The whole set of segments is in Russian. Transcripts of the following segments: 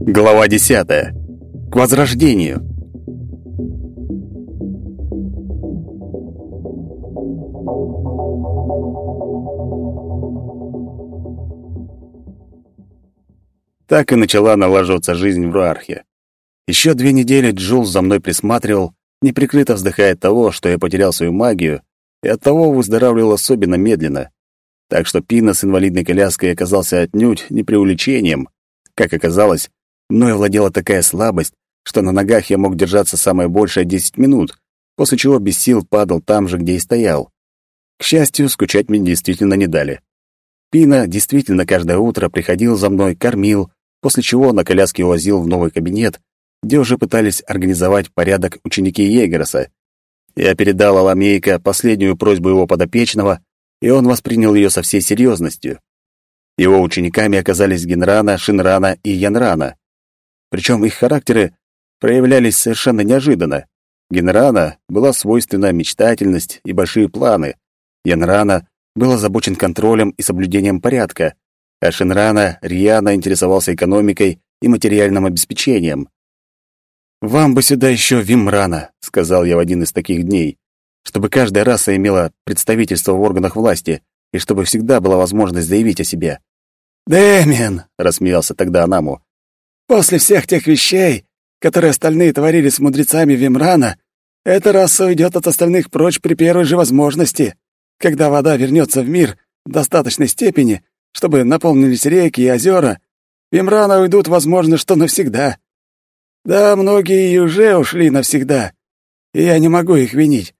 Глава 10. К возрождению. Так и начала налаживаться жизнь в Руархе. Еще две недели Джул за мной присматривал, неприкрыто вздыхая от того, что я потерял свою магию, и оттого выздоравливал особенно медленно. Так что Пина с инвалидной коляской оказался отнюдь не преувеличением. Как оказалось, мной владела такая слабость, что на ногах я мог держаться самое большее десять минут, после чего без сил падал там же, где и стоял. К счастью, скучать мне действительно не дали. Пина действительно каждое утро приходил за мной, кормил, после чего на коляске увозил в новый кабинет, где уже пытались организовать порядок ученики Егероса. Я передал Аламейка последнюю просьбу его подопечного, и он воспринял ее со всей серьезностью. Его учениками оказались Генрана, Шинрана и Янрана. Причем их характеры проявлялись совершенно неожиданно. Генрана была свойственна мечтательность и большие планы. Янрана был озабочен контролем и соблюдением порядка, а Шинрана рьяно интересовался экономикой и материальным обеспечением. «Вам бы сюда еще Вимрана», — сказал я в один из таких дней, чтобы каждая раса имела представительство в органах власти и чтобы всегда была возможность заявить о себе. «Дэмиан», — рассмеялся тогда Анаму, — «после всех тех вещей, которые остальные творили с мудрецами Вимрана, эта раса уйдет от остальных прочь при первой же возможности. Когда вода вернется в мир в достаточной степени, чтобы наполнились реки и озера, Вимрана уйдут, возможно, что навсегда. Да, многие уже ушли навсегда, и я не могу их винить.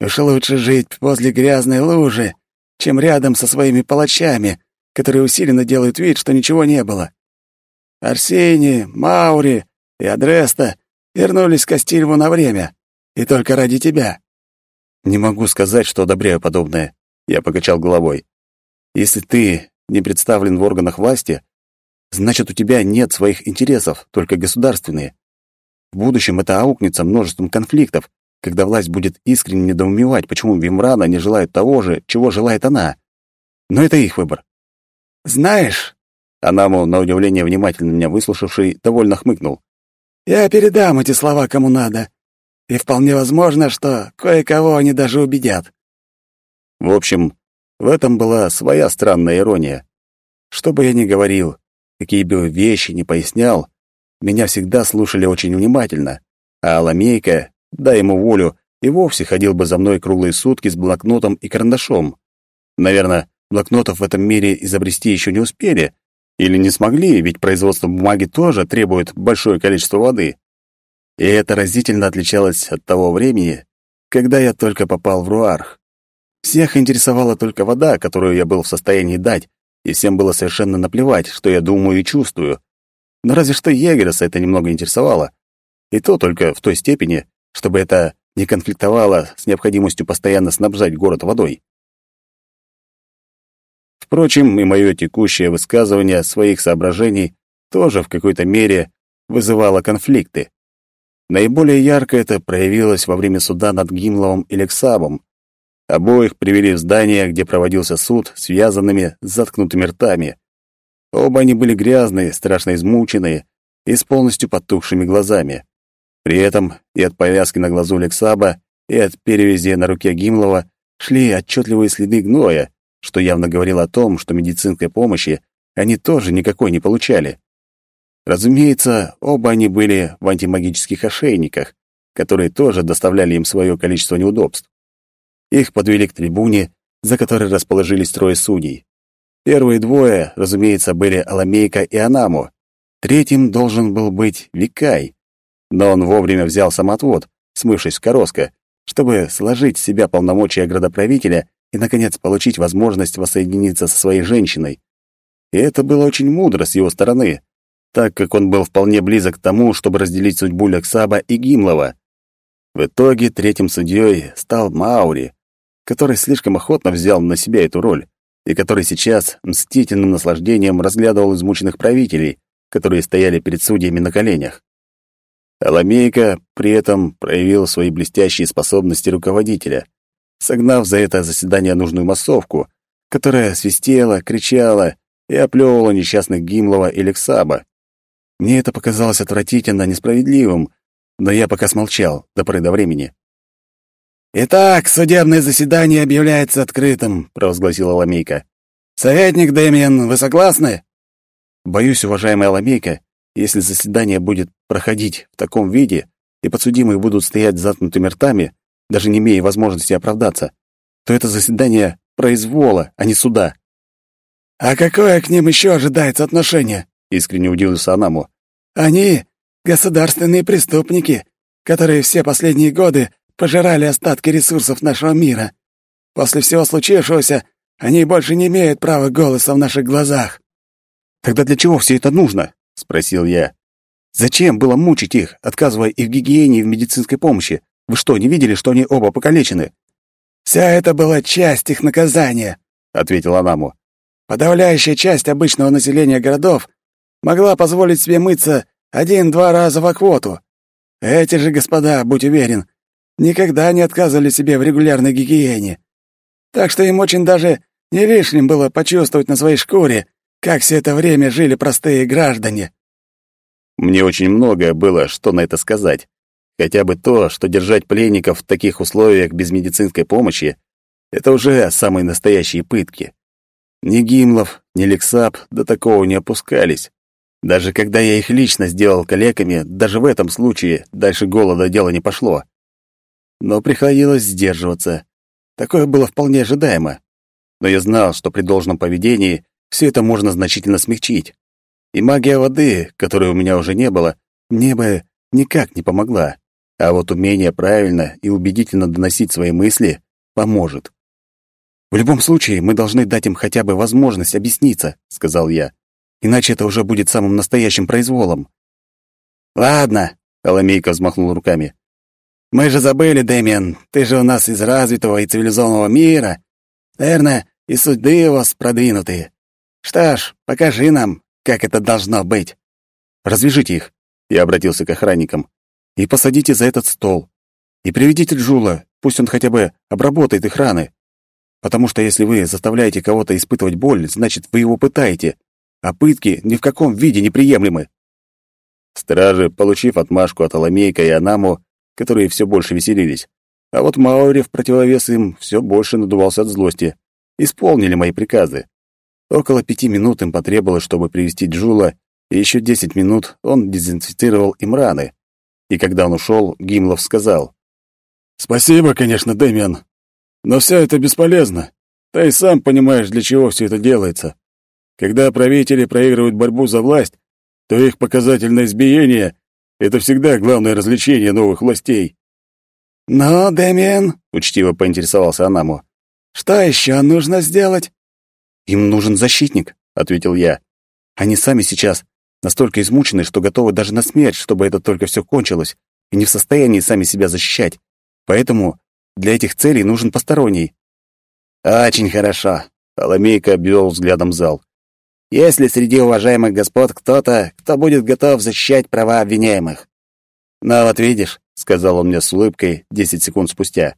Уж лучше жить возле грязной лужи, чем рядом со своими палачами, которые усиленно делают вид, что ничего не было. Арсений, Маури и Адреста вернулись к Астильву на время, и только ради тебя. Не могу сказать, что одобряю подобное. Я покачал головой. Если ты не представлен в органах власти, значит, у тебя нет своих интересов, только государственные. В будущем это аукнется множеством конфликтов, когда власть будет искренне недоумевать, почему Вимрана не желает того же, чего желает она. Но это их выбор. «Знаешь...» Анаму, на удивление внимательно меня выслушавший, довольно хмыкнул. «Я передам эти слова кому надо, и вполне возможно, что кое-кого они даже убедят». В общем, в этом была своя странная ирония. Что бы я ни говорил, какие бы вещи ни пояснял, меня всегда слушали очень внимательно, а Аламейка, дай ему волю, и вовсе ходил бы за мной круглые сутки с блокнотом и карандашом. Наверное, блокнотов в этом мире изобрести еще не успели, или не смогли, ведь производство бумаги тоже требует большое количество воды. И это разительно отличалось от того времени, когда я только попал в Руарх. Всех интересовала только вода, которую я был в состоянии дать, и всем было совершенно наплевать, что я думаю и чувствую. Но разве что Егереса это немного интересовало. И то только в той степени, чтобы это не конфликтовало с необходимостью постоянно снабжать город водой. Впрочем, и мое текущее высказывание своих соображений тоже в какой-то мере вызывало конфликты. Наиболее ярко это проявилось во время суда над Гимловым и Лексабом. Обоих привели в здание, где проводился суд, связанными с заткнутыми ртами. Оба они были грязные, страшно измученные и с полностью потухшими глазами. При этом и от повязки на глазу Лексаба, и от перевязи на руке Гимлова шли отчетливые следы гноя, что явно говорило о том, что медицинской помощи они тоже никакой не получали. Разумеется, оба они были в антимагических ошейниках, которые тоже доставляли им свое количество неудобств. Их подвели к трибуне, за которой расположились трое судей. Первые двое, разумеется, были Аламейка и Анаму. Третьим должен был быть Викай. Но он вовремя взял самоотвод, смывшись в Короско, чтобы сложить в себя полномочия градоправителя и, наконец, получить возможность воссоединиться со своей женщиной. И это было очень мудро с его стороны, так как он был вполне близок к тому, чтобы разделить судьбу Лексаба и Гимлова. В итоге третьим судьей стал Маури, который слишком охотно взял на себя эту роль и который сейчас мстительным наслаждением разглядывал измученных правителей, которые стояли перед судьями на коленях. Аламейка при этом проявил свои блестящие способности руководителя. согнав за это заседание нужную массовку, которая свистела, кричала и оплевывала несчастных Гимлова и Лексаба. Мне это показалось отвратительно несправедливым, но я пока смолчал до поры до времени. «Итак, судебное заседание объявляется открытым», — провозгласила Ламейка. «Советник Дэмиен, вы согласны?» «Боюсь, уважаемая Ламейка, если заседание будет проходить в таком виде, и подсудимые будут стоять с заткнутыми ртами, даже не имея возможности оправдаться, то это заседание произвола, а не суда». «А какое к ним еще ожидается отношение?» — искренне удивился Анаму. «Они — государственные преступники, которые все последние годы пожирали остатки ресурсов нашего мира. После всего случившегося они больше не имеют права голоса в наших глазах». «Тогда для чего все это нужно?» — спросил я. «Зачем было мучить их, отказывая и в гигиене, и в медицинской помощи? Вы что, не видели, что они оба покалечены?» «Вся это была часть их наказания», — ответил Анаму. «Подавляющая часть обычного населения городов могла позволить себе мыться один-два раза в аквоту. Эти же господа, будь уверен, никогда не отказывали себе в регулярной гигиене. Так что им очень даже не лишним было почувствовать на своей шкуре, как все это время жили простые граждане. Мне очень многое было, что на это сказать. Хотя бы то, что держать пленников в таких условиях без медицинской помощи — это уже самые настоящие пытки. Ни Гимлов, ни Лексап до такого не опускались. Даже когда я их лично сделал калеками, даже в этом случае дальше голода дело не пошло но приходилось сдерживаться. Такое было вполне ожидаемо. Но я знал, что при должном поведении все это можно значительно смягчить. И магия воды, которой у меня уже не было, мне бы никак не помогла. А вот умение правильно и убедительно доносить свои мысли поможет. «В любом случае, мы должны дать им хотя бы возможность объясниться», — сказал я. «Иначе это уже будет самым настоящим произволом». «Ладно», — Аламейка взмахнул руками. Мы же забыли, Дэмиан, ты же у нас из развитого и цивилизованного мира. Наверное, и суды у вас продвинутые. Что ж, покажи нам, как это должно быть. Развяжите их, я обратился к охранникам, и посадите за этот стол. И приведите Джула, пусть он хотя бы обработает их раны. Потому что если вы заставляете кого-то испытывать боль, значит, вы его пытаете, а пытки ни в каком виде неприемлемы. Стражи, получив отмашку от Аламейка и Анаму, которые все больше веселились. А вот Маури в противовес им все больше надувался от злости. Исполнили мои приказы. Около пяти минут им потребовалось, чтобы привести Джула, и еще десять минут он дезинфицировал им раны. И когда он ушел, Гимлов сказал. «Спасибо, конечно, Дэмиан, но все это бесполезно. Ты и сам понимаешь, для чего все это делается. Когда правители проигрывают борьбу за власть, то их показательное избиение это всегда главное развлечение новых властей. «Но, Дэмиен», — учтиво поинтересовался Анаму, — «что еще нужно сделать?» «Им нужен защитник», — ответил я. «Они сами сейчас настолько измучены, что готовы даже на смерть, чтобы это только все кончилось, и не в состоянии сами себя защищать. Поэтому для этих целей нужен посторонний». «Очень хорошо», — Аламейка обвел взглядом зал. Если среди уважаемых господ кто-то, кто будет готов защищать права обвиняемых. Но вот видишь, сказал он мне с улыбкой десять секунд спустя.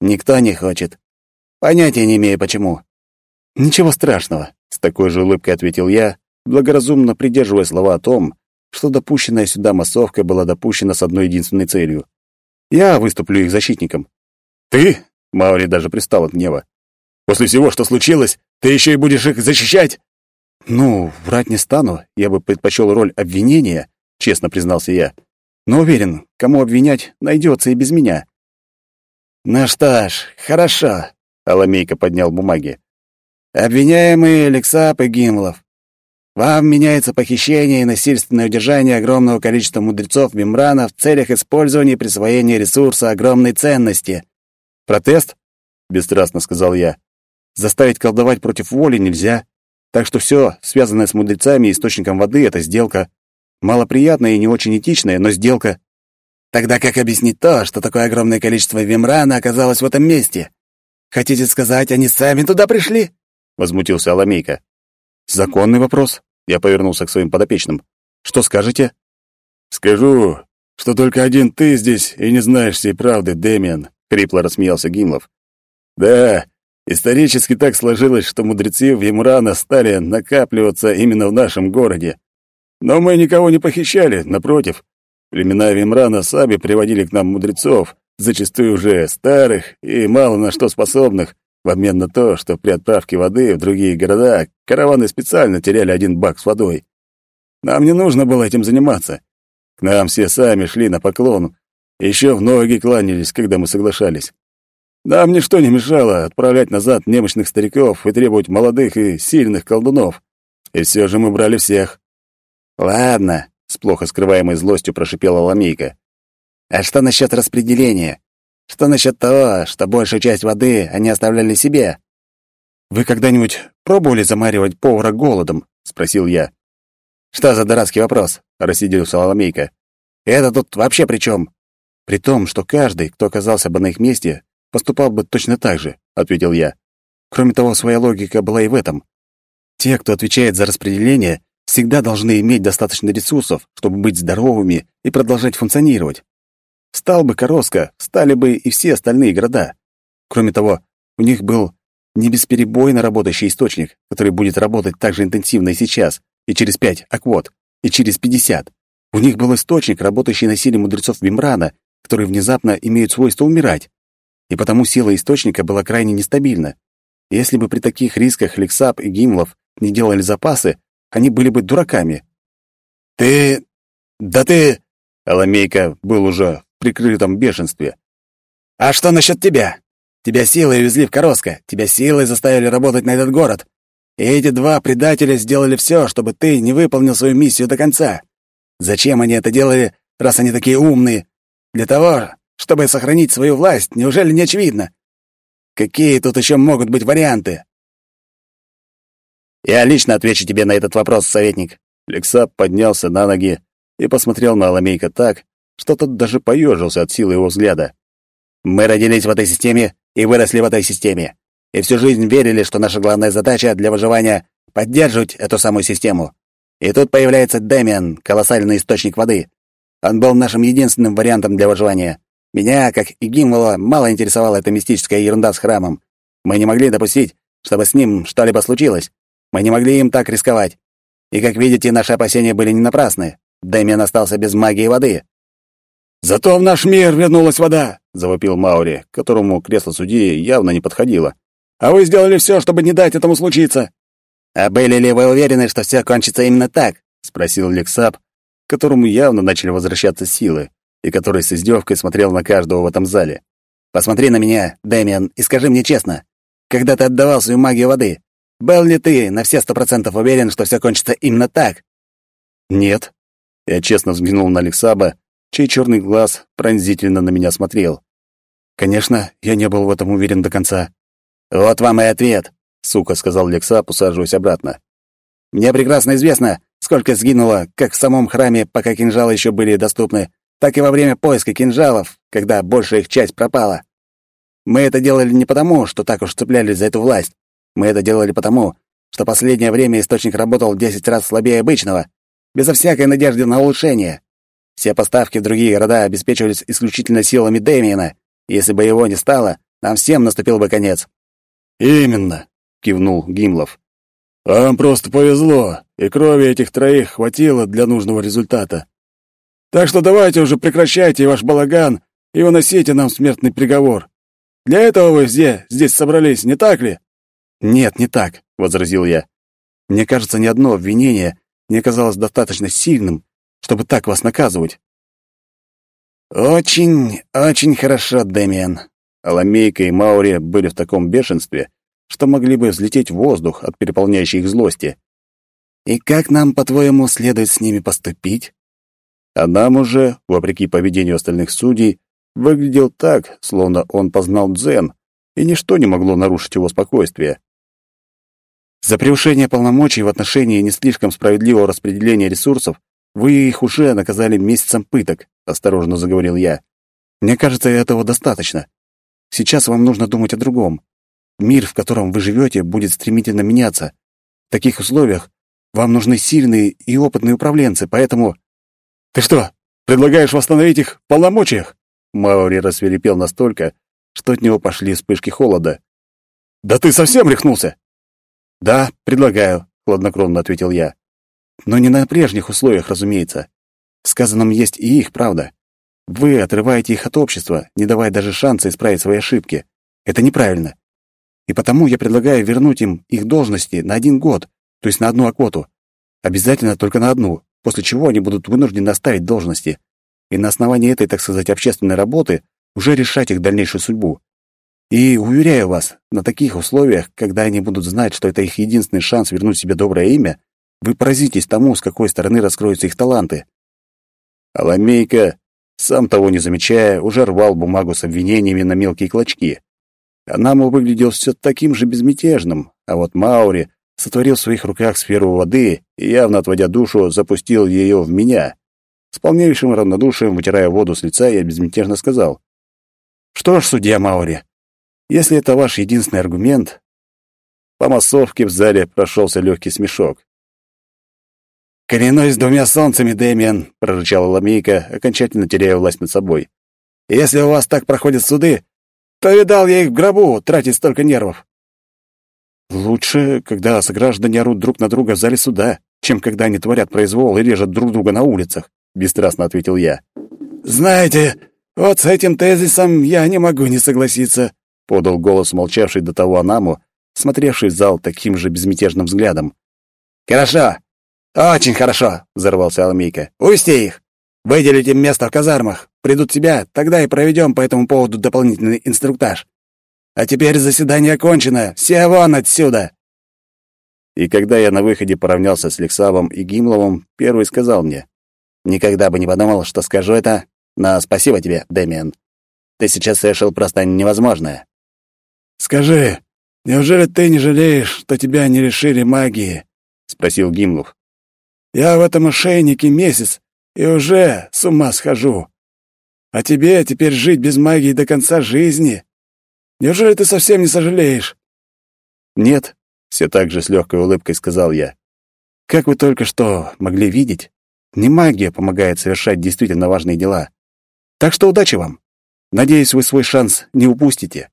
Никто не хочет. Понятия не имею почему. Ничего страшного, с такой же улыбкой ответил я, благоразумно придерживая слова о том, что допущенная сюда массовка была допущена с одной единственной целью. Я выступлю их защитником. Ты? Маури даже пристал от гнева. После всего, что случилось, ты еще и будешь их защищать? «Ну, врать не стану, я бы предпочел роль обвинения», — честно признался я. «Но уверен, кому обвинять, найдется и без меня». «Ну что ж, хорошо», — Аламейка поднял бумаги. «Обвиняемые Алексап и Гимлов. Вам меняется похищение и насильственное удержание огромного количества мудрецов Мемрана в целях использования и присвоения ресурса огромной ценности». «Протест?» — бесстрастно сказал я. «Заставить колдовать против воли нельзя. Так что все, связанное с мудрецами и источником воды, — это сделка. Малоприятная и не очень этичная, но сделка. Тогда как объяснить то, что такое огромное количество вимрана оказалось в этом месте? Хотите сказать, они сами туда пришли? Возмутился Аламейка. Законный вопрос. Я повернулся к своим подопечным. Что скажете? Скажу, что только один ты здесь и не знаешь всей правды, Дэмиан, хрипло рассмеялся Гимлов. Да, исторически так сложилось, что мудрецы Вимрана стали накапливаться именно в нашем городе. Но мы никого не похищали, напротив. Племена Вимрана сами приводили к нам мудрецов, зачастую уже старых и мало на что способных, в обмен на то, что при отправке воды в другие города караваны специально теряли один бак с водой. Нам не нужно было этим заниматься. К нам все сами шли на поклон, еще в ноги кланялись, когда мы соглашались. Нам ничто не мешало отправлять назад немощных стариков и требовать молодых и сильных колдунов. И все же мы брали всех. «Ладно», — с плохо скрываемой злостью прошипела Ламейка. «А что насчет распределения? Что насчет того, что большую часть воды они оставляли себе?» «Вы когда-нибудь пробовали замаривать повара голодом?» — спросил я. «Что за дурацкий вопрос?» — рассиделся Ламейка. «Это тут вообще при чем?» «При том, что каждый, кто оказался бы на их месте, поступал бы точно так же», — ответил я. Кроме того, своя логика была и в этом. Те, кто отвечает за распределение, всегда должны иметь достаточно ресурсов, чтобы быть здоровыми и продолжать функционировать. Стал бы Короска, стали бы и все остальные города. Кроме того, у них был не бесперебойно работающий источник, который будет работать так же интенсивно и сейчас, и через пять аквот, и через пятьдесят. У них был источник, работающий на силе мудрецов Вимрана, которые внезапно имеют свойство умирать. И потому сила источника была крайне нестабильна. Если бы при таких рисках Лексап и Гимлов не делали запасы, они были бы дураками. «Ты... да ты...» Аламейка был уже в прикрытом бешенстве. «А что насчет тебя? Тебя силой увезли в Короско, тебя силой заставили работать на этот город. И эти два предателя сделали все, чтобы ты не выполнил свою миссию до конца. Зачем они это делали, раз они такие умные? Для того, чтобы сохранить свою власть, неужели не очевидно? Какие тут еще могут быть варианты? «Я лично отвечу тебе на этот вопрос, советник». Лексап поднялся на ноги и посмотрел на Аламейка так, что тот даже поежился от силы его взгляда. «Мы родились в этой системе и выросли в этой системе, и всю жизнь верили, что наша главная задача для выживания — поддерживать эту самую систему. И тут появляется Дэмиан, колоссальный источник воды. Он был нашим единственным вариантом для выживания. Меня, как и Гимвола, мало интересовала эта мистическая ерунда с храмом. Мы не могли допустить, чтобы с ним что-либо случилось. Мы не могли им так рисковать. И, как видите, наши опасения были не напрасны. Дэмиан остался без магии воды. «Зато в наш мир вернулась вода!» — завопил Маури, которому кресло судьи явно не подходило. «А вы сделали все, чтобы не дать этому случиться!» «А были ли вы уверены, что все кончится именно так?» — спросил Лексап, которому явно начали возвращаться силы, и который с издевкой смотрел на каждого в этом зале. «Посмотри на меня, Дэмиан, и скажи мне честно, когда ты отдавал свою магию воды, был ли ты на все сто процентов уверен, что все кончится именно так? Нет. Я честно взглянул на Алексаба, чей черный глаз пронзительно на меня смотрел. Конечно, я не был в этом уверен до конца. Вот вам и ответ, сука, сказал Лексаб, усаживаясь обратно. Мне прекрасно известно, сколько сгинуло, как в самом храме, пока кинжалы еще были доступны, так и во время поиска кинжалов, когда большая их часть пропала. Мы это делали не потому, что так уж цеплялись за эту власть. Мы это делали потому, что последнее время источник работал в 10 раз слабее обычного, безо всякой надежды на улучшение. Все поставки в другие города обеспечивались исключительно силами Дэмиена. Если бы его не стало, нам всем наступил бы конец. «Именно», — кивнул Гимлов. «Вам просто повезло, и крови этих троих хватило для нужного результата. Так что давайте уже прекращайте ваш балаган и выносите нам смертный приговор. Для этого вы все здесь собрались, не так ли?» «Нет, не так», — возразил я. «Мне кажется, ни одно обвинение не оказалось достаточно сильным, чтобы так вас наказывать». «Очень, очень хорошо, Дэмиан». Аламейка и Маури были в таком бешенстве, что могли бы взлететь в воздух от переполняющей их злости. «И как нам, по-твоему, следует с ними поступить?» А нам уже, вопреки поведению остальных судей, выглядел так, словно он познал дзен, и ничто не могло нарушить его спокойствие. За превышение полномочий в отношении не слишком справедливого распределения ресурсов вы их уже наказали месяцем пыток, осторожно заговорил я. Мне кажется, этого достаточно. Сейчас вам нужно думать о другом. Мир, в котором вы живете, будет стремительно меняться. В таких условиях вам нужны сильные и опытные управленцы, поэтому... Ты что, предлагаешь восстановить их в полномочиях? Маури рассверепел настолько, что от него пошли вспышки холода. «Да ты совсем рехнулся?» «Да, предлагаю», — хладнокровно ответил я. «Но не на прежних условиях, разумеется. В сказанном есть и их правда. Вы отрываете их от общества, не давая даже шанса исправить свои ошибки. Это неправильно. И потому я предлагаю вернуть им их должности на один год, то есть на одну оквоту. Обязательно только на одну, после чего они будут вынуждены оставить должности. И на основании этой, так сказать, общественной работы уже решать их дальнейшую судьбу. И уверяю вас, на таких условиях, когда они будут знать, что это их единственный шанс вернуть себе доброе имя, вы поразитесь тому, с какой стороны раскроются их таланты. Аламейка, сам того не замечая, уже рвал бумагу с обвинениями на мелкие клочки. Анаму выглядел все таким же безмятежным, а вот Маури сотворил в своих руках сферу воды и, явно отводя душу, запустил ее в меня. С полнейшим равнодушием, вытирая воду с лица, я безмятежно сказал. «Что ж, судья Маури, если это ваш единственный аргумент...» По массовке в зале прошелся легкий смешок. «Клянусь двумя солнцами, Дэмиан», — прорычала Ламейка, окончательно теряя власть над собой. «Если у вас так проходят суды, то видал я их в гробу, тратить столько нервов». «Лучше, когда сограждане орут друг на друга в зале суда, чем когда они творят произвол и режут друг друга на улицах», — бесстрастно ответил я. «Знаете, вот с этим тезисом я не могу не согласиться», — подал голос молчавший до того Анаму, смотревший в зал таким же безмятежным взглядом. «Хорошо, очень хорошо», — взорвался Алмейка. «Увести их! Выделите им место в казармах. Придут тебя, тогда и проведем по этому поводу дополнительный инструктаж. А теперь заседание окончено. Все вон отсюда!» И когда я на выходе поравнялся с Лексавом и Гимловым, первый сказал мне, «Никогда бы не подумал, что скажу это, но спасибо тебе, Дэмиан. Ты сейчас совершил просто невозможное». «Скажи, неужели ты не жалеешь, что тебя не решили магии?» — спросил Гимлов. «Я в этом ошейнике месяц и уже с ума схожу. А тебе теперь жить без магии до конца жизни? Неужели ты совсем не сожалеешь?» «Нет», — все так же с легкой улыбкой сказал я. «Как вы только что могли видеть, не магия помогает совершать действительно важные дела. Так что удачи вам. Надеюсь, вы свой шанс не упустите».